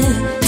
yeah.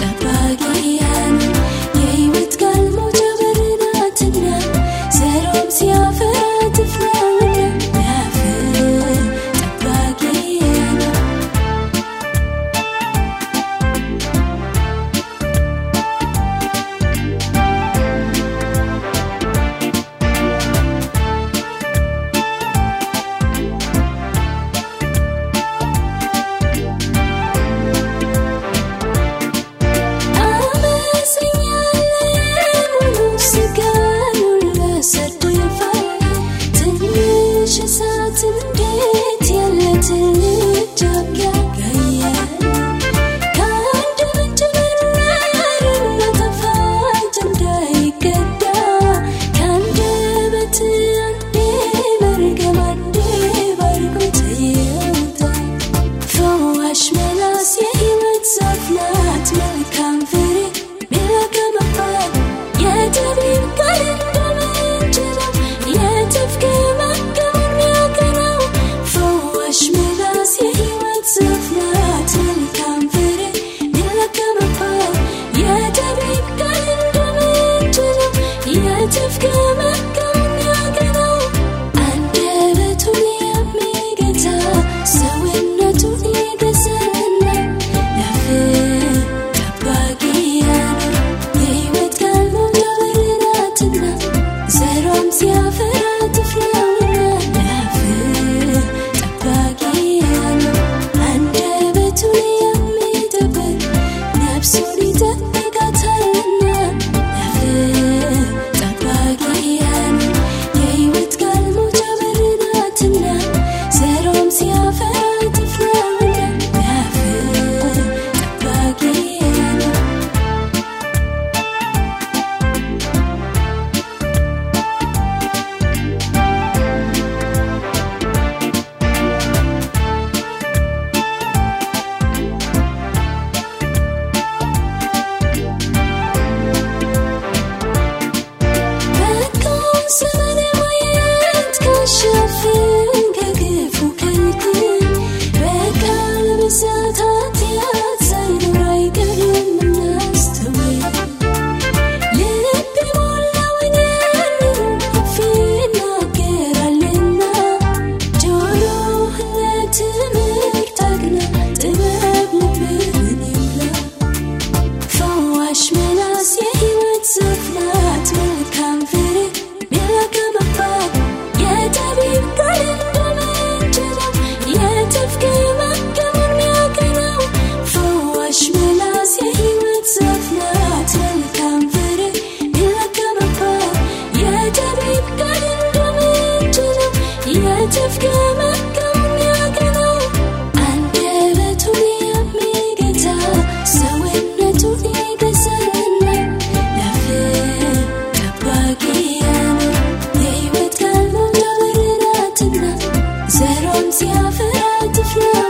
Santa Zero, I'm